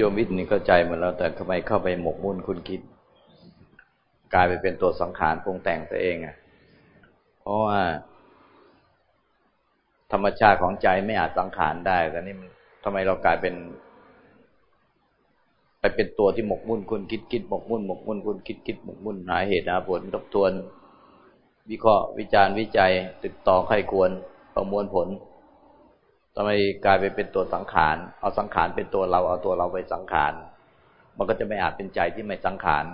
โยมวิทย์นี่เข้าใจหมดแล้วแต่ทำไมเข้าไปหมกมุ่นคุณคิด กลายไปเป็นตัวสังขารปรุงแต่งตัวเองอะ เพราะว่า ธรรมชาติของใจไม่อาจสังขารได้แต่นี่ทำไมเรากลายเป็น ไปเป็นตัวที่หมกมุ่นคุณคิดคิดหมกมุ่นหมกมุ่นคุณคิดคิดหมกมุ่นหาเหตุหาผลทบทวน วิเคราะห์วิจารณ์วิจัยติดต่อใครควรประมวลผล ไมกลายไปเป็นตัวสังขาร เอาสังขารเป็นตัวเราเอาตัวเราไปสังขาร มันก็จะไม่อาจเป็นใจที่ไม่สังขาร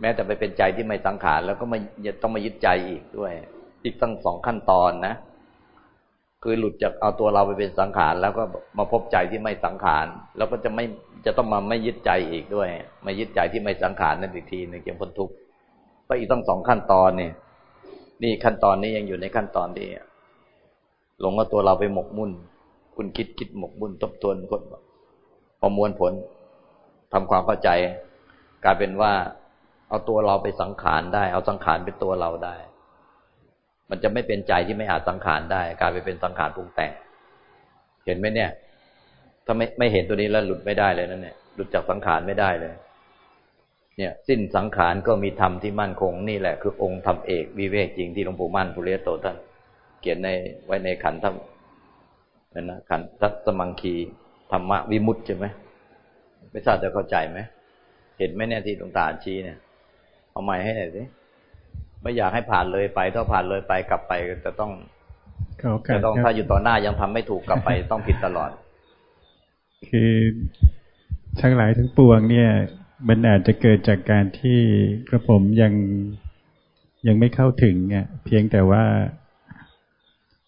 แม้แต่ไปเป็นใจที่ไม่สังขาร แล้วก็ไม่ต้องมายึดใจอีกด้วย อีกตั้งสองขั้นตอนนะ คือหลุดจากเอาตัวเราไปเป็นสังขาร แล้วก็มาพบใจที่ไม่สังขาร แล้วก็จะไม่จะต้องมาไม่ยึดใจอีกด้วย ไม่ยึดใจที่ไม่สังขารนั่นอีกทีหนึ่งจะพ้นทุกข์ไปอีกตั้งสองขั้นตอนเนี่ย นี่ขั้นตอนนี้ยังอยู่ในขั้นตอนที่หลงเอาตัวเราไปหมกมุ่น คุณคิดคิดหมกบุญทบทวนคนประมวลผลทำความเข้าใจ กลายเป็นว่าเอาตัวเราไปสังขารได้ เอาสังขารเป็นตัวเราได้ มันจะไม่เป็นใจที่ไม่อาจสังขารได้ กลายไปเป็นสังขารปรุงแต่ง เห็นไหมเนี่ย ถ้าไม่ไม่เห็นตัวนี้แล้วหลุดไม่ได้เลยนั่นเนี่ย หลุดจากสังขารไม่ได้เลย เนี่ยสิ้นสังขารก็มีธรรมที่มั่นคงนี่แหละคือองค์ธรรมเอกวิเวกจริงที่หลวงปู่มั่นภูเรศโตท่านเขียนในไว้ในขันธ์ นั่นนะขันธัสมังคีธรรมะวิมุตใช่ไหมไม่ทราบจะเข้าใจไหมเห็นไหมเนี่ยที่ตรงตาชี้เนี่ย เอาใหม่ให้หน่อยสิไม่อยากให้ผ่านเลยไปถ้าผ่านเลยไปกลับไปจะต้องจะต้องถ้าอยู่ต่อหน้ายังทำไม่ถูกกลับไปต้องผิดตลอด คือทั้งหลายทั้งปวงเนี่ย มันอาจจะเกิดจากการที่กระผมยังยังไม่เข้าถึงเนี่ยเพียงแต่ว่า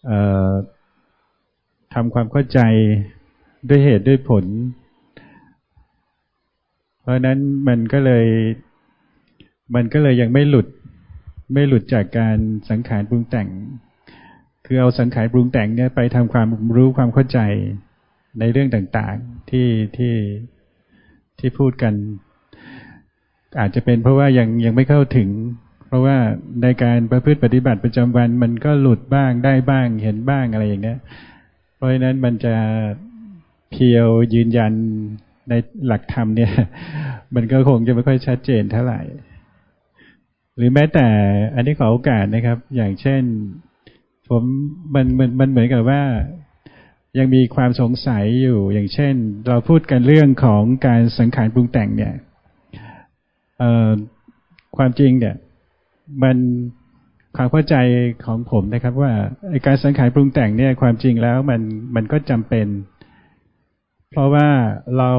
เอ่อ ทำความเข้าใจด้วยเหตุด้วยผล เพราะนั้นมันก็เลย มันก็เลยยังไม่หลุด ไม่หลุดจากการสังขารปรุงแต่ง คือเอาสังขารปรุงแต่งเนี่ยไปทำความรู้ความเข้าใจในเรื่องต่างๆที่ที่ที่พูดกัน อาจจะเป็นเพราะว่ายังยังไม่เข้าถึง เพราะว่าในการประพฤติปฏิบัติประจำวันมันก็หลุดบ้างได้บ้างเห็นบ้างอะไรอย่างเงี้ย ราะฉะนั้นมันจะเพียวยืนยันในหลักธรรมเนี่ย มันก็คงจะไม่ค่อยชัดเจนเท่าไหร่ หรือแม้แต่อันนี้ขอโอกาสนะครับ อย่างเช่น ผมมันมันมันเหมือนกับว่ายังมีความสงสัยอยู่ อย่างเช่น เราพูดกันเรื่องของการสังขารปรุงแต่งเนี่ยความจริงเนี่ย มัน ความเข้าใจของผมนะครับ ว่าการสังขารปรุงแต่งเนี่ยความจริงแล้วมันมันก็จำเป็น เพราะว่าเรา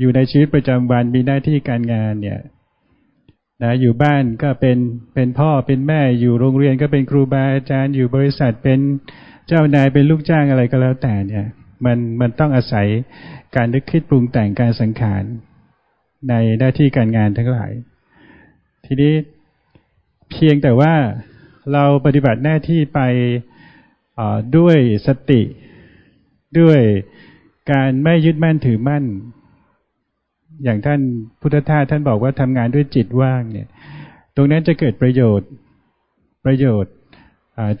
อยู่ในชีวิตประจำวันมีหน้าที่การงานเนี่ยนะอยู่บ้านก็เป็นเป็นพ่อเป็นแม่อยู่โรงเรียนก็เป็นครูบาอาจารย์อยู่บริษัทเป็นเจ้านายเป็นลูกจ้างอะไรก็แล้วแต่เนี่ย มันมันต้องอาศัยการนึกคิดปรุงแต่งการสังขารในหน้าที่การงานทั้งหลาย ทีนี้เพียงแต่ว่า เราปฏิบัติหน้าที่ไปด้วยสติ ด้วยการไม่ยึดมั่นถือมั่น อย่างท่านพุทธทาสท่านบอกว่าทำงานด้วยจิตว่างเนี่ย ตรงนั้นจะเกิดประโยชน์ประโยชน์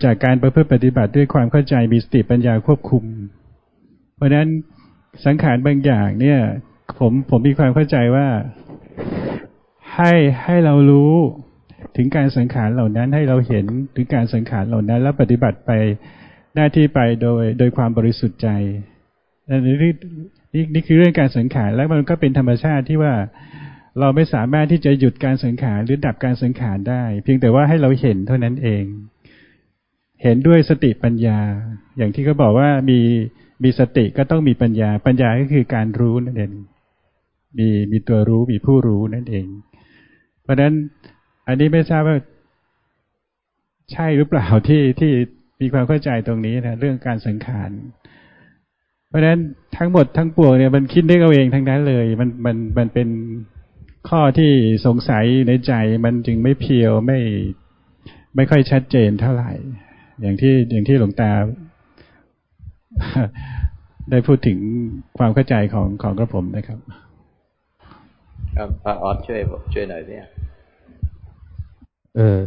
จากการประพฤติปฏิบัติด้วยความเข้าใจมีสติปัญญาควบคุม เพราะฉะนั้นสังขารบางอย่างเนี่ย ผมผมมีความเข้าใจว่า ให้ให้เรารู้ ถึงการสังขารเหล่านั้นให้เราเห็นถึงการสังขารเหล่านั้น แล้วปฏิบัติไปหน้าที่ไปโดยโดยความบริสุทธิ์ใจนี่นี่นี่คือเรื่องการสังขารแล้วมันก็เป็นธรรมชาติที่ว่าเราไม่สามารถที่จะหยุดการสังขารหรือดับการสังขารได้ เพียงแต่ว่าให้เราเห็นเท่านั้นเอง เห็นด้วยสติปัญญา อย่างที่เขาบอกว่ามีมีสติก็ต้องมีปัญญา ปัญญาก็คือการรู้นั่นเองมีมีตัวรู้มีผู้รู้นั่นเอง เพราะฉะนั้น อันนี้ไม่ทราบว่าใช่หรือเปล่าที่ที่มีความเข้าใจตรงนี้นะเรื่องการสังขาร เพราะฉะนั้นทั้งหมดทั้งปวงเนี่ยมันคิดได้เอาเองทั้งนั้นเลย มันมันมันเป็นข้อที่สงสัยในใจมันจึงไม่เพียวไม่ไม่ค่อยชัดเจนเท่าไหร่ อย่างที่อย่างที่หลวงตา ได้พูดถึงความเข้าใจของของกระผมนะครับ ครับพระออสช่วยช่วยหน่อยเนี่ย เออ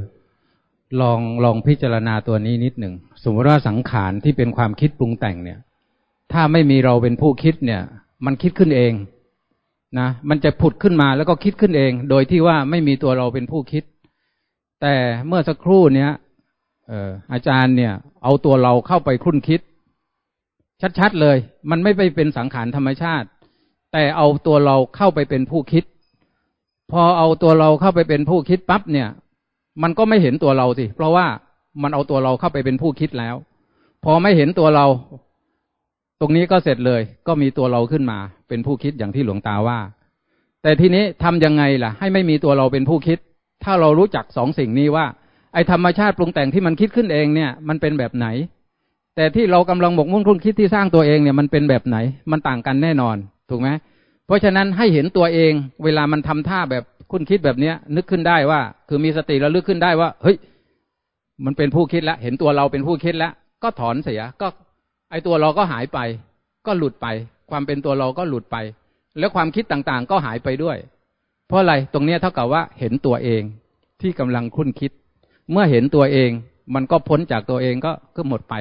ลองลองพิจารณาตัวนี้นิดหนึ่ง สมมติว่าสังขารที่เป็นความคิดปรุงแต่งเนี่ย ถ้าไม่มีเราเป็นผู้คิดเนี่ย มันคิดขึ้นเองนะ มันจะผุดขึ้นมาแล้วก็คิดขึ้นเอง โดยที่ว่าไม่มีตัวเราเป็นผู้คิด แต่เมื่อสักครู่เนี้ยเอออาจารย์เนี่ย เอาตัวเราเข้าไปคุ้นคิด ชัดๆเลย มันไม่ไปเป็นสังขารธรรมชาติ แต่เอาตัวเราเข้าไปเป็นผู้คิด พอเอาตัวเราเข้าไปเป็นผู้คิดปั๊บเนี่ย มันก็ไม่เห็นตัวเราสิ เพราะว่ามันเอาตัวเราเข้าไปเป็นผู้คิดแล้ว พอไม่เห็นตัวเรา ตรงนี้ก็เสร็จเลย ก็มีตัวเราขึ้นมา เป็นผู้คิดอย่างที่หลวงตาว่า แต่ทีนี้ทำยังไงล่ะ ให้ไม่มีตัวเราเป็นผู้คิด ถ้าเรารู้จักสองสิ่งนี้ว่า ไอ้ธรรมชาติปรุงแต่งที่มันคิดขึ้นเองเนี่ย มันเป็นแบบไหน แต่ที่เรากำลังหมกมุ่นคุ้นคิดที่สร้างตัวเองเนี่ยมันเป็นแบบไหน มันต่างกันแน่นอน ถูกไหมเพราะฉะนั้นให้เห็นตัวเอง เวลามันทำท่าแบบ คุ้นคิดแบบเนี้ย นึกขึ้นได้ว่า คือมีสติแล้วลึกขึ้นได้ว่า เฮ้ย มันเป็นผู้คิดแล้วเห็นตัวเราเป็นผู้คิดแล้วก็ถอนเสีย ก็ ไอตัวเราก็หายไป ก็หลุดไป ความเป็นตัวเราก็หลุดไป แล้วความคิดต่างๆ ก็หายไปด้วย เพราะอะไรตรงนี้เท่ากับว่าเห็นตัวเองที่กำลังคุ้นคิด เมื่อเห็นตัวเอง มันก็พ้นจากตัวเองก็ก็หมดไป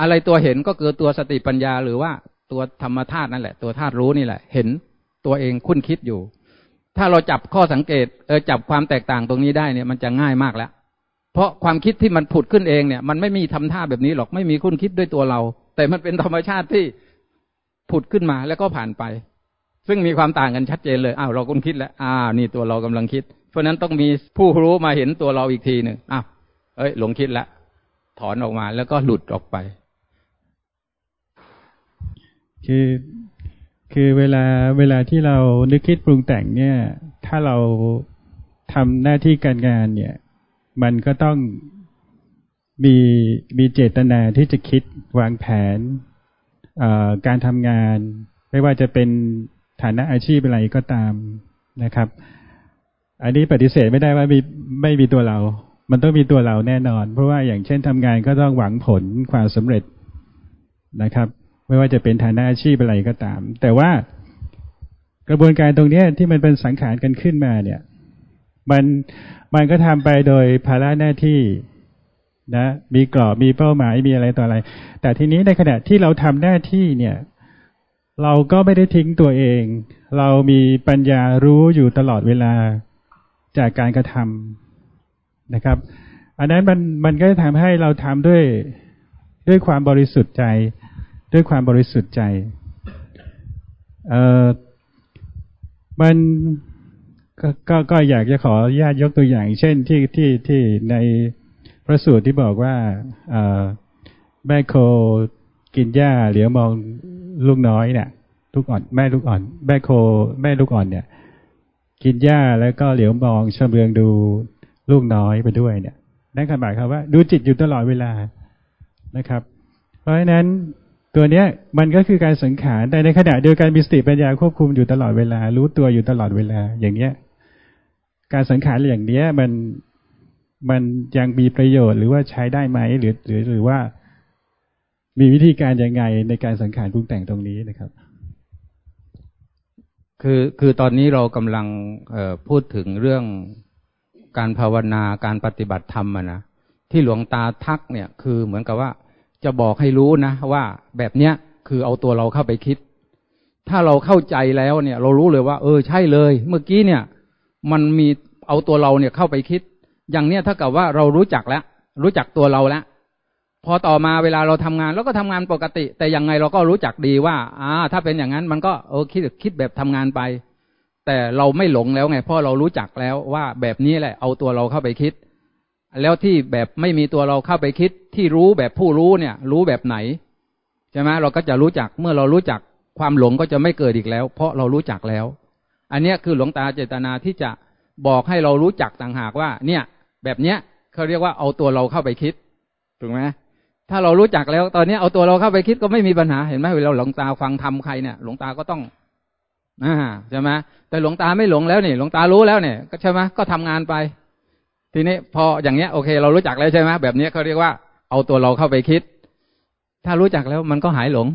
อะไรตัวเห็นก็คือตัวสติปัญญาหรือว่าตัวธรรมธาตุนั่นแหละ ตัวธาตุรู้นี่แหละ เห็นตัวเองคุ้นคิดอยู่ ถ้าเราจับข้อสังเกตเออจับความแตกต่างตรงนี้ได้เนี่ยมันจะง่ายมากแล้ว เพราะความคิดที่มันผุดขึ้นเองเนี่ย มันไม่มีทำท่าแบบนี้หรอกไม่มีคุณคิดด้วยตัวเรา แต่มันเป็นธรรมชาติที่ผุดขึ้นมาแล้วก็ผ่านไป ซึ่งมีความต่างกันชัดเจนเลยอ้าวเราคุณคิดแล้วอ้าวนี่ตัวเรากำลังคิด เพราะนั้นต้องมีผู้รู้มาเห็นตัวเราอีกทีหนึ่งอ้าวเอ้ยหลงคิดแล้วถอนออกมาแล้วก็หลุดออกไป คือ คือเวลาเวลาที่เรานึกคิดปรุงแต่งเนี่ย ถ้าเราทำหน้าที่การงานเนี่ย มันก็ต้องมีมีเจตนาที่จะคิดวางแผนการทำงาน ไม่ว่าจะเป็นฐานะอาชีพอะไรก็ตามนะครับ อันนี้ปฏิเสธไม่ได้ว่ามีไม่มีตัวเรา มันต้องมีตัวเราแน่นอน เพราะว่าอย่างเช่นทำงานก็ต้องหวังผลความสำเร็จนะครับ ไม่ว่าจะเป็นฐานะอาชีพอะไรก็ตาม แต่ว่ากระบวนการตรงนี้ที่มันเป็นสังขารกันขึ้นมาเนี่ย มันมันก็ทำไปโดยภาระหน้าที่นะ มีกรอบมีเป้าหมายมีอะไรต่ออะไร แต่ทีนี้ในขณะที่เราทำหน้าที่เนี่ย เราก็ไม่ได้ทิ้งตัวเอง เรามีปัญญารู้อยู่ตลอดเวลาจากการกระทำนะครับ อันนั้นมันมันก็จะทำให้เราทำด้วยด้วยความบริสุทธิ์ใจ ด้วยความบริสุทธิ์ใจ เออมันก็ก็ก็อยากจะขอญาตยกตัวอย่าง เช่นที่ที่ที่ในพระสูตรที่บอกว่าแม่โคกินหญ้าเหลียวมองลูกน้อยเนี่ยลูกอ่อนแม่ลูกอ่อนแม่โค แม่ลูกอ่อนเนี่ย กินหญ้าแล้วก็เหลียวมองชำเลืองดูลูกน้อยไปด้วยเนี่ยนั่นหมายความว่า ดูจิตอยู่ตลอดเวลานะครับ เพราะฉะนั้น ตัวเนี้ยมันก็คือการสังขารแต่ในขณะเดียวกันมีสติปัญญาควบคุมอยู่ตลอดเวลา รู้ตัวอยู่ตลอดเวลา อย่างเนี้ย การสังขารอย่างเนี้ยมันมันยังมีประโยชน์หรือว่าใช้ได้ไหมหรือหรือหรือว่า มีวิธีการยังไงในการสังขารปรุงแต่งตรงนี้นะครับ คือคือตอนนี้เรากำลังเออพูดถึงเรื่องการภาวนาการปฏิบัติธรรมนะที่หลวงตาทักเนี่ย คือเหมือนกับว่า จะบอกให้รู้นะว่าแบบเนี้ยคือเอาตัวเราเข้าไปคิด ถ้าเราเข้าใจแล้วเนี่ย เรารู้เลยว่า เออใช่เลย เมื่อกี้เนี่ย มันมีเอาตัวเราเนี่ยเข้าไปคิด อย่างเนี้ยถ้ากับว่าเรารู้จักแล้ว รู้จักตัวเราแล้วพอต่อมาเวลาเราทำงานเราก็ทำงานปกติ แต่ยังไงเราก็รู้จักดีว่าอ่าถ้าเป็นอย่างนั้นมันก็เออคิดคิดแบบทำงานไป แต่เราไม่หลงแล้วไงเพราะเรารู้จักแล้วว่าแบบนี้แหละ เอาตัวเราเข้าไปคิด แล้วที่แบบไม่มีตัวเราเข้าไปคิดที่รู้แบบผู้รู้เนี่ย รู้แบบไหนใช่ไหมเราก็จะรู้จักเมื่อเรารู้จักความหลงก็จะไม่เกิดอีกแล้ว เพราะเรารู้จักแล้ว อันนี้คือหลวงตาเจตนาที่จะบอกให้เรารู้จักต่างหากว่า เนี่ย แบบเนี้ยเขาเรียกว่าเอาตัวเราเข้าไปคิดถูกไหมถ้าเรารู้จักแล้ว ตอนนี้เอาตัวเราเข้าไปคิดก็ไม่มีปัญหาเห็นไหมเวลาหลวงตาฟังทำใครเนี่ยหลวงตาก็ต้องอ่าใช่ไหมแต่หลวงตาไม่หลงแล้วนี่หลวงตารู้แล้วเนี่ย ก็ใช่ไหมก็ทำงานไป ทีนี้พออย่างเนี้ยโอเค เรารู้จักแล้วใช่ไหมแบบนี้เขาเรียกว่าเอาตัวเราเข้าไปคิด ถ้ารู้จักแล้วมันก็หายหลง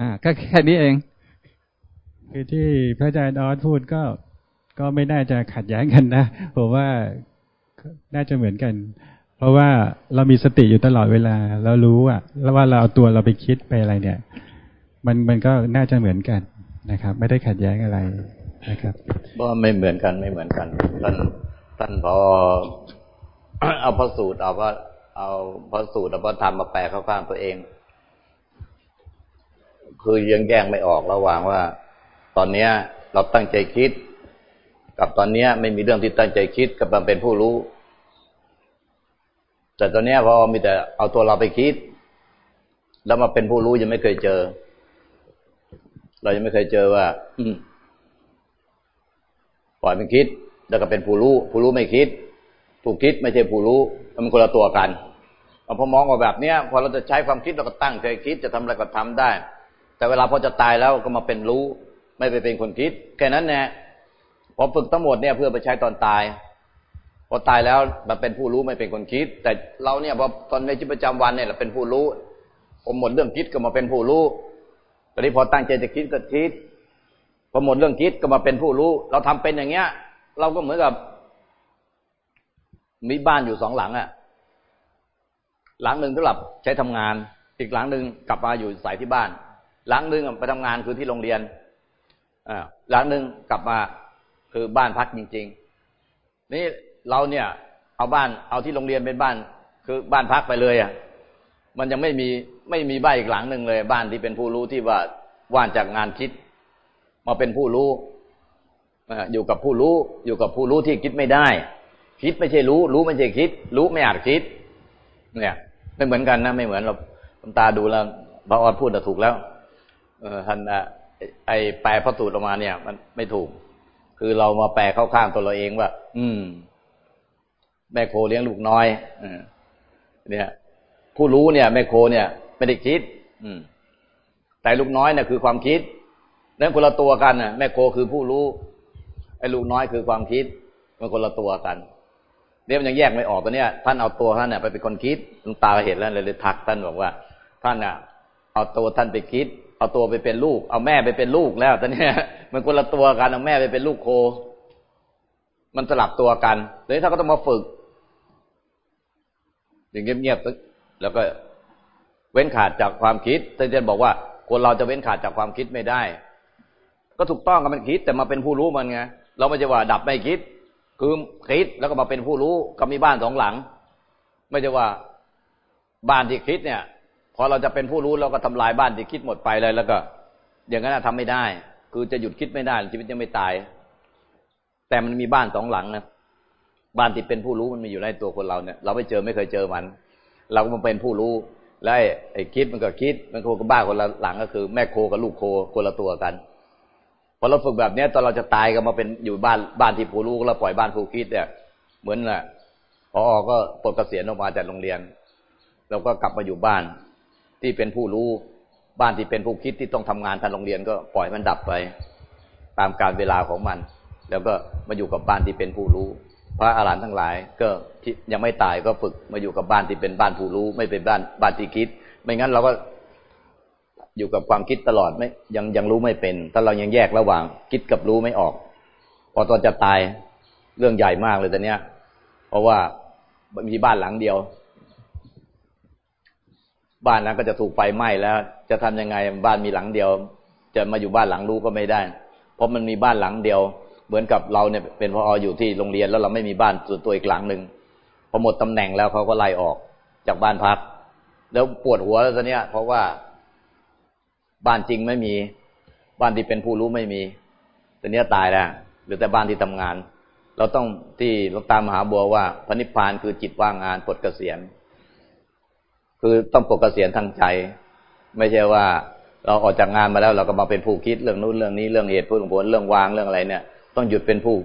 อ่าก็แค่นี้เอง คือที่พระอาจารย์ออสพูดก็ก็ไม่น่าจะขัดแย้งกันนะผมว่าน่าจะเหมือนกัน เพราะว่าเรามีสติอยู่ตลอดเวลา เรารู้อะแล้วว่าเราเอาตัวเราไปคิดไปอะไรเนี่ย มันมันก็น่าจะเหมือนกันนะครับ ไม่ได้ขัดแย้งอะไรนะครับว่าไม่เหมือนกันไม่เหมือนกันท่าน ท่านพอเอาพระสูตรเอาว่าเอาพระสูตรเอาพระธรรมมาแปลเข้าข้างตัวเอง คือยังแยกไม่ออกระหว่างว่า ตอนเนี้ย เราตั้งใจคิด กับตอนเนี้ย ไม่มีเรื่องที่ตั้งใจคิดกับมันเป็นผู้รู้ แต่ตอนเนี้ยพอมีแต่เอาตัวเราไปคิด แล้วมาเป็นผู้รู้ยังไม่เคยเจอ เรายังไม่เคยเจอว่าอืมปล่อยมันคิด แล้วก็เป็นผู้รู้ผู้รู้ไม่คิด ผู้คิดไม่ใช่ผู้รู้มันคนละตัวกันพอมองออกแบบเนี้ยพอเราจะใช้ความคิดเราก็ตั้งใจคิดจะทำอะไรก็ทำได้ แต่เวลาพอจะตายแล้วก็มาเป็นรู้ ไม่ไปเป็นคนคิดแค่นั้นแน่พอฝึกทั้งหมดเนี่ยเพื่อไปใช้ตอนตายพอตายแล้วมาเป็นผู้รู้ไม่เป็นคนคิด แต่เราเนี่ยพอตอนในชีวิตประจำวันเนี่ยเราเป็นผู้รู้พอหมดเรื่องคิดก็มาเป็นผู้รู้ตอนนี้พอตั้งใจจะคิดก็คิดพอหมดเรื่องคิดก็มาเป็นผู้รู้ เราทำเป็นอย่างเงี้ย เราก็เหมือนกับ มีบ้านอยู่สองหลังอะ่ะหลังหนึ่งสำหรับใช้ทำงาน อีกหลังหนึ่งกลับมาอยู่ใส่ที่บ้าน หลังหนึ่งไปทำงานคือที่โรงเรียนอ่าหลังหนึ่งกลับมาคือบ้านพักจริง ๆ นี่เราเนี่ย เอาบ้านเอาที่โรงเรียนเป็นบ้าน คือบ้านพักไปเลยอะ มันยังไม่มีไม่มีบ้านอีกหลังหนึ่งเลย บ้านที่เป็นผู้รู้ที่ว่าว่านจากงานคิด มาเป็นผู้รู้ อยู่กับผู้รู้อยู่กับผู้รู้ที่คิดไม่ได้ คิดไม่ใช่รู้ รู้ไม่ใช่คิด รู้ไม่อาจคิด เนี่ยไม่เหมือนกันนะไม่เหมือนเราตาดูแล้วพระออดพูดถูกแล้ว เออท่านไอแปลพระสูตรออกมาเนี่ย มันไม่ถูก คือเรามาแปลเข้าข้างตัวเราเองว่า อืม แม่โคเลี้ยงลูกน้อยอเนี่ย ผู้รู้เนี่ย แม่โคเนี่ย ไม่ได้คิด อืม แต่ลูกน้อยเนี่ยคือความคิดนั่นคนละตัวกันน่ะ แม่โคคือผู้รู้ ลูกน้อยคือความคิดมันคนละตัวกันเนี่ยมันยังแยกไม่ออกตัวเนี้ยท่านเอาตัวท่านเนี่ยไปเป็นคนคิดลุงตาเห็นแล้วเลยเลยทักท่านบอกว่า ท่านน่ะเอาตัวท่านไปคิด เอาตัวไปเป็นลูก เอาแม่ไปเป็นลูกแล้วตอนนี้มันคนละตัวกันเอาแม่ไปเป็นลูกโค มันสลับตัวกันเลยท่านก็ต้องมาฝึกอย่างเงียบๆแล้วก็เว้นขาดจากความคิดท่านจะบอกว่าคนเราจะเว้นขาดจากความคิดไม่ได้ ก็ถูกต้องกับมันคิดแต่มาเป็นผู้รู้มันไง เราไม่ใช่ว่าดับไม่คิด คือคิดแล้วก็มาเป็นผู้รู้ก็มีบ้านสองหลัง ไม่ใช่ว่าบ้านที่คิดเนี่ย พอเราจะเป็นผู้รู้เราก็ทำลายบ้านที่คิดหมดไปเลย แล้วก็ อย่างนั้นทำไม่ได้ คือจะหยุดคิดไม่ได้ชีวิตยังไม่ตาย แต่มันมีบ้านสองหลังนะบ้านที่เป็นผู้รู้มันมีอยู่ในตัวคนเราเนี่ย เราไม่เจอไม่เคยเจอมัน เราก็มาเป็นผู้รู้แล้วไอ้คิดมันก็คิดมันโคกับบ้านคนละหลังก็คือ แม่โคกับลูกโคคนละตัวกัน อเราฝึกแบบนี้ตอนเราจะตายก็มาเป็นอยู่บ้านบ้านที่ผู้รู้แล้วปล่อยบ้านผู้คิดเนี่ย เหมือนแหละพออก็ปลดเกษียณออกมาจากโรงเรียนเราก็กลับมาอยู่บ้านที่เป็นผู้รู้บ้านที่เป็นผู้คิดที่ต้องทำงานทางโรงเรียนก็ปล่อยมันดับไป ตามการเวลาของมัน แล้วก็มาอยู่กับบ้านที่เป็นผู้รู้ พระอาหารหันต์ทั้งหลาย ก็ที่ยังไม่ตายก็ฝึกมาอยู่กับบ้านที่เป็นบ้านผู้รู้ ไม่เป็นบ้านบ้านที่คิด ไม่งั้นเราก็ อยู่กับความคิดตลอดไม่ยังยังรู้ไม่เป็น ถ้าเรายังแยกระหว่างคิดกับรู้ไม่ออก พอตอนจะตายเรื่องใหญ่มากเลยแต่เนี้ย เพราะว่ามีบ้านหลังเดียว บ้านนั้นก็จะถูกไฟไหม้แล้ว จะทำยังไงบ้านมีหลังเดียว จะมาอยู่บ้านหลังรู้ก็ไม่ได้ เพราะมันมีบ้านหลังเดียว เหมือนกับเราเนี่ยเป็นพออยู่ที่โรงเรียนแล้วเราไม่มีบ้านส่วนตัวอีกหลังหนึ่งพอหมดตำแหน่งแล้วเขาก็ไล่ออกจากบ้านพัก แล้วปวดหัวแล้วตอนนี้ยเพราะว่า บ้านจริงไม่มี บ้านที่เป็นผู้รู้ไม่มีแต่เนี้ยตายแล้วหรือแต่บ้านที่ทำงาน เราต้องที่หลวงตามหาบัวว่าพระนิพพานคือจิตว่างงานปลดเกษียณคือต้องปลดเกษียณทางใจ ไม่ใช่ว่า เราออกจากงานมาแล้ว เราก็มาเป็นผู้คิดเรื่องนู้นเรื่องนี้เรื่องเหตุผลผลเรื่องวางเรื่องอะไรเนี่ย ต้องหยุดเป็นผู้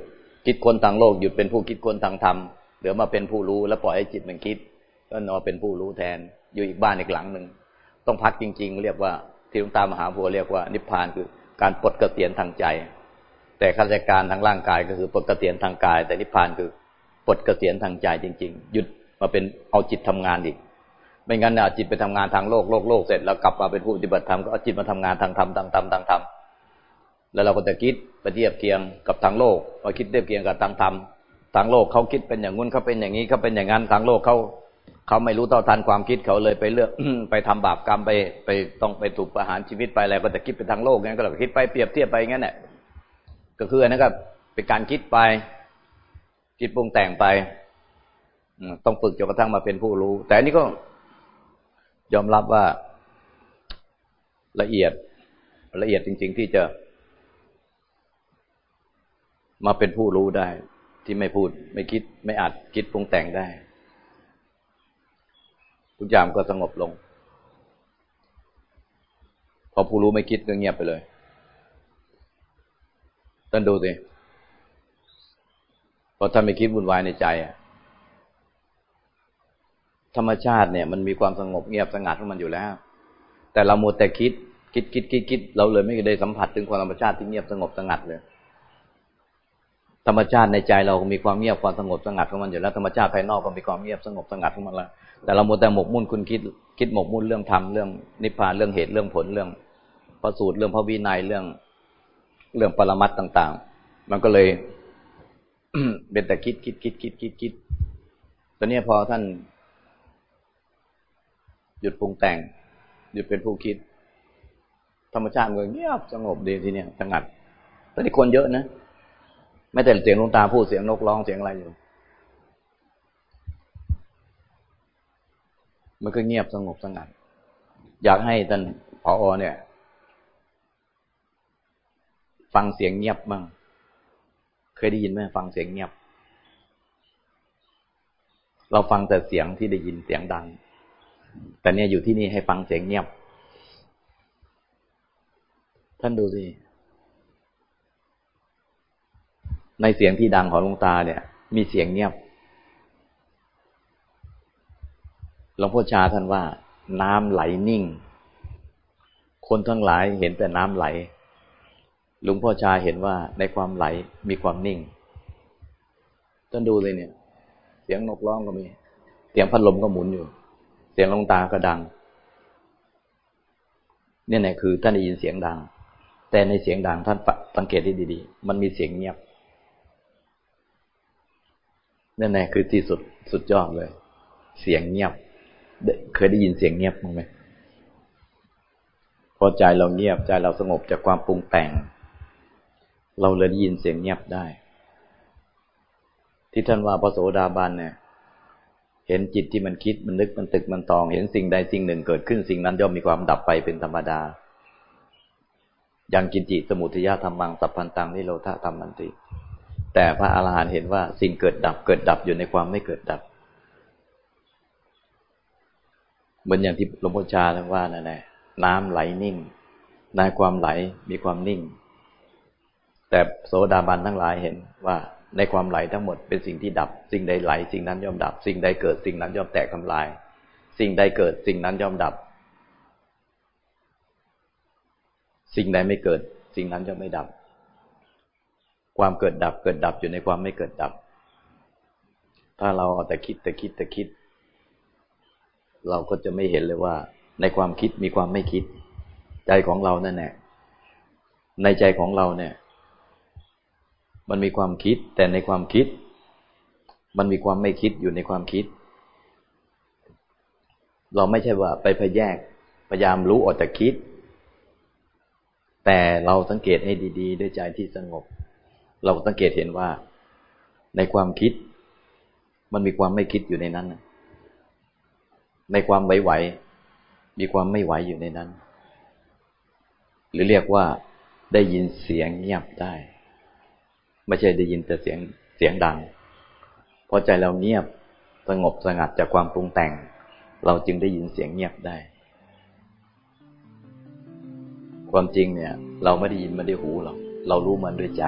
คิดคนทางโลกหยุดเป็นผู้คิดคนทางธรรมเดี๋ยวมาเป็นผู้รู้แล้วปล่อยให้จิตมันคิด ก็นอนเป็นผู้รู้แทนอยู่อีกบ้านอีกหลังหนึ่งต้องพักจริง ๆ เรียกว่า ที่หลวงตามหาบัวเรียกว่า นิพพานคือการปลดเกษียณทางใจ แต่ข้าราชการทางร่างกายก็คือปลดเกษียณทางกาย แต่นิพพานคือปลดเกษียณทางใจจริง ๆ หยุดมาเป็นเอาจิตทำงานอีก ไม่งั้นเนี่ยจิตไปทำงานทางโลกโลกโลกเสร็จแล้วกลับมาเป็นผู้ปฏิบัติธรรมก็เอาจิตมาทำงานทางธรรมทางธรรมทางธรรมแล้วเราก็จะคิดไปเทียบเคียงกับทางโลกมาคิดเทียบเคียงกับทางธรรมทางโลกเขาคิดเป็นอย่างงู้นเขาเป็นอย่างนี้เขาเป็นอย่างนั้นทางโลกเขา เขาไม่รู้เท่าทันความคิดเขาเลยไปเลือกไปทำบาปกรรมไปไปต้องไปถูกประหารชีวิตไปอะไรก็จะคิดไปทางโลกงั้นก็เลยคิดไปเปรียบเทียบไปงั้นแหละก็คืออันนั้นก็เป็นการคิดไป คิดปรุงแต่งไปต้องฝึกจนกระทั่งมาเป็นผู้รู้ แต่อันนี้ก็ยอมรับว่าละเอียดละเอียดจริง ๆ ที่จะ มาเป็นผู้รู้ได้ ที่ไม่พูดไม่คิดไม่อาจคิดปรุงแต่งได้ ทุกอย่างก็สงบลง พอผู้รู้ไม่คิดก็เงียบไปเลยท่านดูสิพอท่านไม่คิดวุ่นวายในใจอะธรรมชาติเนี่ย มันมีความสงบเงียบสงัดของมันอยู่แล้ว แต่เราโมแต่คิด คิดคิดคิดคิดเราเลยไม่ได้สัมผัสถึงความธรรมชาติที่เงียบสงบสงัดเลย ธรรมชาติในใจเรามีความเงียบความสงบสงัดของมันอยู่แล้วธรรมชาติภายนอกก็มีความเงียบสงบสงัดของมันแล้ว แต่เราโมแต่หมกมุ่นคุณคิดคิดหมกมุ่นเรื่องธรรมเรื่องนิพพานเรื่องเหตุเรื่องผลเรื่องพระสูตรเรื่องพระวินัยเรื่องเรื่องปรมัตต่าง ๆ มันก็เลยเป็นแต่คิดคิดคิดคิดคิดคิดตอนนี้พอท่าน หยุดปรุงแต่ง หยุดเป็นผู้คิด ธรรมชาติมันเงียบสงบดีทีเนี้ยสงัดตอนนี้คนเยอะนะไม่แต่เสียงลงตาพูดเสียงนกร้องเสียงอะไรอยู่ มันก็เงียบสงบสงัด อยากให้ท่านผออเนี่ย ฟังเสียงเงียบบ้างเคยได้ยินไหมฟังเสียงเงียบ เราฟังแต่เสียงที่ได้ยินเสียงดัง แต่เนี่ยอยู่ที่นี่ให้ฟังเสียงเงียบ ท่านดูสิในเสียงที่ดังของลุงตาเนี่ย มีเสียงเงียบ หลวงพ่อชาท่านว่า น้ำไหลนิ่ง คนทั้งหลายเห็นแต่น้ำไหล หลวงพ่อชาเห็นว่าในความไหลมีความนิ่งท่านดูเลยเนี่ย เสียงนกร้องก็มี เสียงพัดลมก็หมุนอยู่ เสียงลงตาก็ดัง เนี่ยนะคือท่านได้ยินเสียงดัง แต่ในเสียงดังท่านสังเกตให้ดีๆ มันมีเสียงเงียบนั่นแหละคือที่สุดสุดยอดเลย เสียงเงียบ เคยได้ยินเสียงเงียบมั้งไหมพอใจเราเงียบใจเราสงบจากความปรุงแต่ง เราเลยได้ยินเสียงเงียบได้ ที่ท่านว่าพระโสดาบันเนี่ย เห็นจิตที่มันคิดมันนึกมันตึกมันตอง เห็นสิ่งใดสิ่งหนึ่งเกิดขึ้นสิ่งนั้นย่อมมีความดับไปเป็นธรรมดาอย่างกินจิสมุทยาธรรมังสัพพันตังนิโรธาธรรมันติ แต่พระอาหารหันต์เห็นว่าสิ่งเกิดดับเกิดดับอยู่ในความไม่เกิดดับ เห มือนอย่างที่หลวงพ่อชาท่านว่านั่นแหละน้ำไหลนิ่งในความไหลมีความนิ่ง แต่โสดาบันทั้งหลายเห็นว่าในความไหลทั้งหมดเป็นสิ่งที่ดับ สิ่งใดไหล สิ่งนั้นย่อมดับ สิ่งใดเกิดสิ่งนั้นย่อมแตกทำลาย สิ่งใดเกิดสิ่งนั้นย่อมดับ สิ่งใดไม่เกิด สิ่งนั้นย่อมไม่ดับ ความเกิดดับเกิดดับอยู่ในความไม่เกิดดับ ถ้าเราเอาแต่คิดแต่คิดแต่คิด เราก็จะไม่เห็นเลยว่า ในความคิดมีความไม่คิด ใจของเรานั่นแหละในใจของเราเนี่ย มันมีความคิด แต่ในความคิด มันมีความไม่คิดอยู่ในความคิด เราไม่ใช่ว่าไปพยแยกพยายามรู้ออกจากคิด แต่เราสังเกตให้ดี ๆ ด้วยใจที่สงบ เราสังเกตเห็นว่า ในความคิด มันมีความไม่คิดอยู่ในนั้น ในความไหวๆมีความไม่ไหวอยู่ในนั้น หรือเรียกว่าได้ยินเสียงเงียบได้ ไม่ใช่ได้ยินแต่เสียงเสียงดังพอใจเราเงียบสงบสงัดจากความปรุงแต่ง เราจึงได้ยินเสียงเงียบได้ ความจริงเนี่ย เราไม่ได้ยินมาด้วยหูหรอกเรารู้มันด้วยใจ